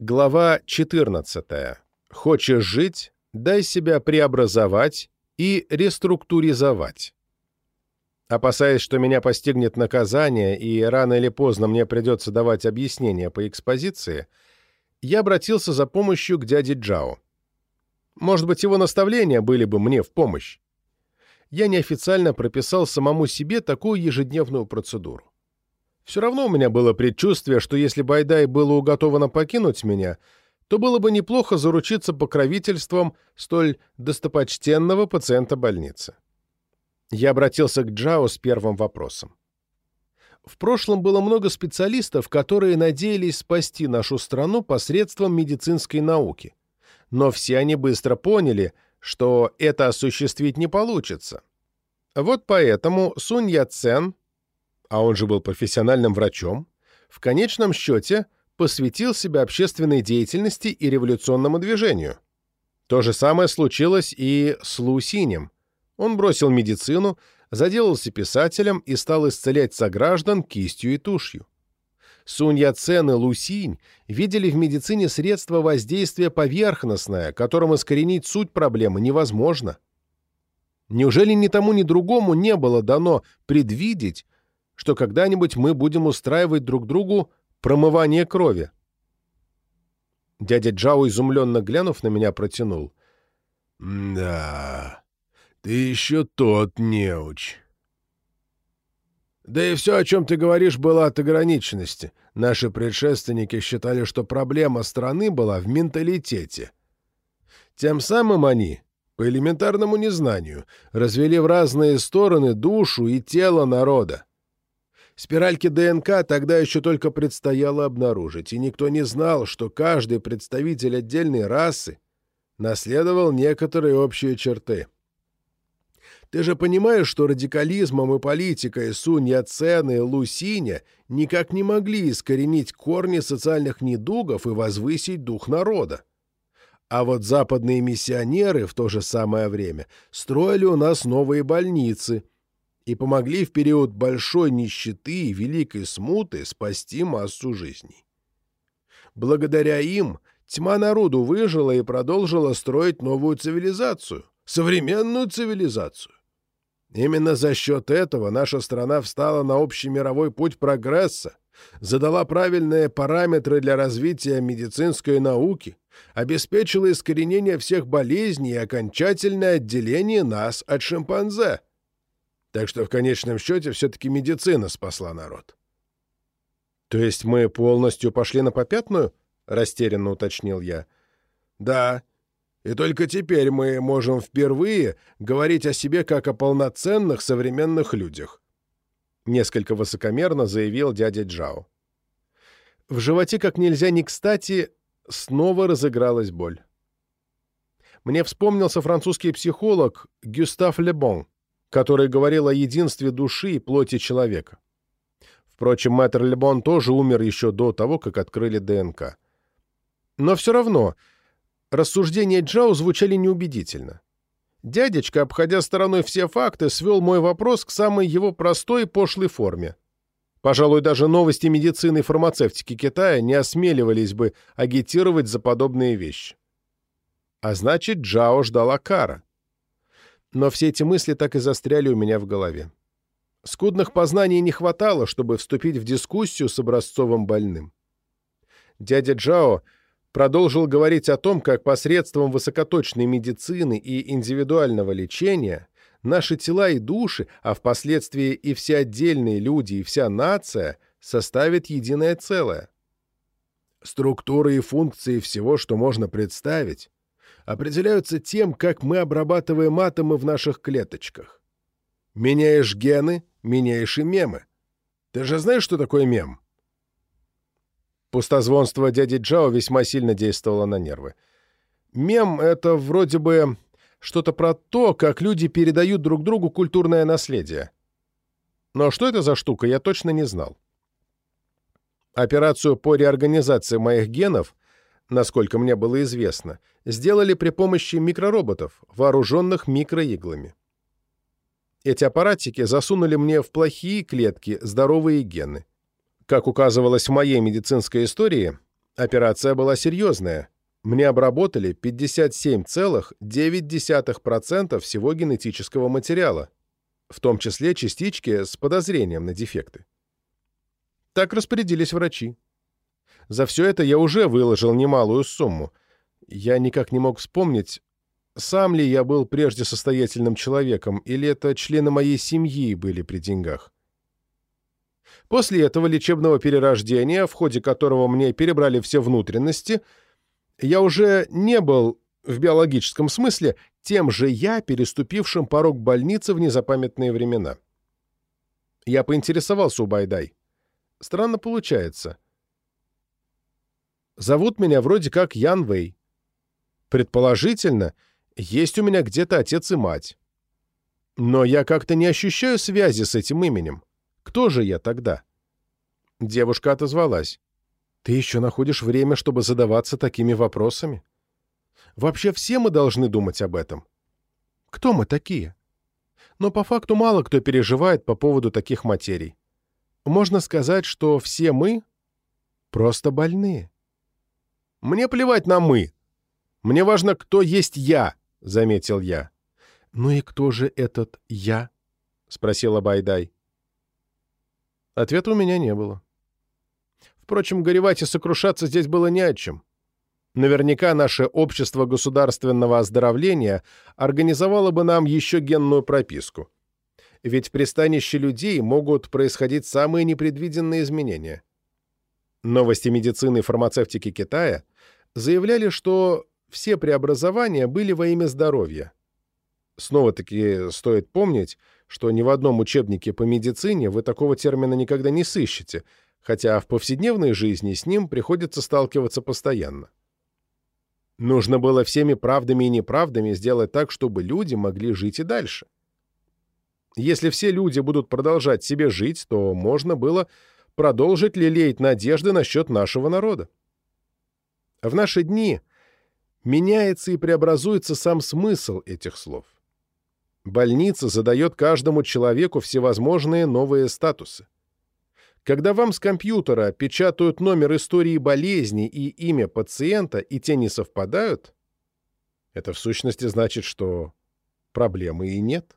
Глава 14. Хочешь жить? Дай себя преобразовать и реструктуризовать. Опасаясь, что меня постигнет наказание и рано или поздно мне придется давать объяснения по экспозиции, я обратился за помощью к дяде Джао. Может быть, его наставления были бы мне в помощь. Я неофициально прописал самому себе такую ежедневную процедуру. Все равно у меня было предчувствие, что если Байдай было уготовано покинуть меня, то было бы неплохо заручиться покровительством столь достопочтенного пациента больницы. Я обратился к Джао с первым вопросом. В прошлом было много специалистов, которые надеялись спасти нашу страну посредством медицинской науки. Но все они быстро поняли, что это осуществить не получится. Вот поэтому Сунь Яцен а он же был профессиональным врачом, в конечном счете посвятил себя общественной деятельности и революционному движению. То же самое случилось и с Лу Синем. Он бросил медицину, заделался писателем и стал исцелять сограждан кистью и тушью. Сунь Яцен и Лу Синь видели в медицине средство воздействия поверхностное, которым искоренить суть проблемы невозможно. Неужели ни тому, ни другому не было дано предвидеть, что когда-нибудь мы будем устраивать друг другу промывание крови. Дядя Джао, изумленно глянув на меня, протянул. «Да, ты еще тот неуч». Да и все, о чем ты говоришь, было от ограниченности. Наши предшественники считали, что проблема страны была в менталитете. Тем самым они, по элементарному незнанию, развели в разные стороны душу и тело народа. Спиральки ДНК тогда еще только предстояло обнаружить, и никто не знал, что каждый представитель отдельной расы наследовал некоторые общие черты. Ты же понимаешь, что радикализмом и политикой Сунь Яцена и Лу Синя никак не могли искоренить корни социальных недугов и возвысить дух народа. А вот западные миссионеры в то же самое время строили у нас новые больницы – и помогли в период большой нищеты и великой смуты спасти массу жизней. Благодаря им тьма народу выжила и продолжила строить новую цивилизацию, современную цивилизацию. Именно за счет этого наша страна встала на общий мировой путь прогресса, задала правильные параметры для развития медицинской науки, обеспечила искоренение всех болезней и окончательное отделение нас от шимпанзе – так что в конечном счете все-таки медицина спасла народ. — То есть мы полностью пошли на попятную? — растерянно уточнил я. — Да. И только теперь мы можем впервые говорить о себе как о полноценных современных людях. Несколько высокомерно заявил дядя Джао. В животе как нельзя не кстати снова разыгралась боль. Мне вспомнился французский психолог Гюстав Лебон, который говорил о единстве души и плоти человека. Впрочем, мэтр Лебон тоже умер еще до того, как открыли ДНК. Но все равно рассуждения Джао звучали неубедительно. Дядечка, обходя стороной все факты, свел мой вопрос к самой его простой и пошлой форме. Пожалуй, даже новости медицины и фармацевтики Китая не осмеливались бы агитировать за подобные вещи. А значит, Джао ждала кара но все эти мысли так и застряли у меня в голове. Скудных познаний не хватало, чтобы вступить в дискуссию с образцовым больным. Дядя Джао продолжил говорить о том, как посредством высокоточной медицины и индивидуального лечения наши тела и души, а впоследствии и все отдельные люди, и вся нация составят единое целое. Структуры и функции всего, что можно представить, определяются тем, как мы обрабатываем атомы в наших клеточках. Меняешь гены, меняешь и мемы. Ты же знаешь, что такое мем? Пустозвонство дяди Джао весьма сильно действовало на нервы. Мем — это вроде бы что-то про то, как люди передают друг другу культурное наследие. Но что это за штука, я точно не знал. Операцию по реорганизации моих генов насколько мне было известно, сделали при помощи микророботов, вооруженных микроиглами. Эти аппаратики засунули мне в плохие клетки здоровые гены. Как указывалось в моей медицинской истории, Операция была серьезная. Мне обработали 57,9% всего генетического материала, в том числе частички с подозрением на дефекты. Так распорядились врачи. За все это я уже выложил немалую сумму. Я никак не мог вспомнить, сам ли я был прежде состоятельным человеком, или это члены моей семьи были при деньгах. После этого лечебного перерождения, в ходе которого мне перебрали все внутренности, я уже не был, в биологическом смысле, тем же я, переступившим порог больницы в незапамятные времена. Я поинтересовался у Байдай. Странно получается. Зовут меня вроде как Ян Вэй. Предположительно, есть у меня где-то отец и мать. Но я как-то не ощущаю связи с этим именем. Кто же я тогда? Девушка отозвалась. Ты еще находишь время, чтобы задаваться такими вопросами? Вообще все мы должны думать об этом. Кто мы такие? Но по факту мало кто переживает по поводу таких материй. Можно сказать, что все мы просто больные. Мне плевать на «мы». Мне важно, кто есть я, — заметил я. «Ну и кто же этот я?» — спросила Байдай. Ответа у меня не было. Впрочем, горевать и сокрушаться здесь было не о чем. Наверняка наше общество государственного оздоровления организовало бы нам еще генную прописку. Ведь в пристанище людей могут происходить самые непредвиденные изменения. Новости медицины и фармацевтики Китая заявляли, что все преобразования были во имя здоровья. Снова-таки стоит помнить, что ни в одном учебнике по медицине вы такого термина никогда не сыщете, хотя в повседневной жизни с ним приходится сталкиваться постоянно. Нужно было всеми правдами и неправдами сделать так, чтобы люди могли жить и дальше. Если все люди будут продолжать себе жить, то можно было продолжить лелеять надежды насчет нашего народа. В наши дни меняется и преобразуется сам смысл этих слов. Больница задает каждому человеку всевозможные новые статусы. Когда вам с компьютера печатают номер истории болезни и имя пациента, и те не совпадают, это в сущности значит, что проблемы и нет.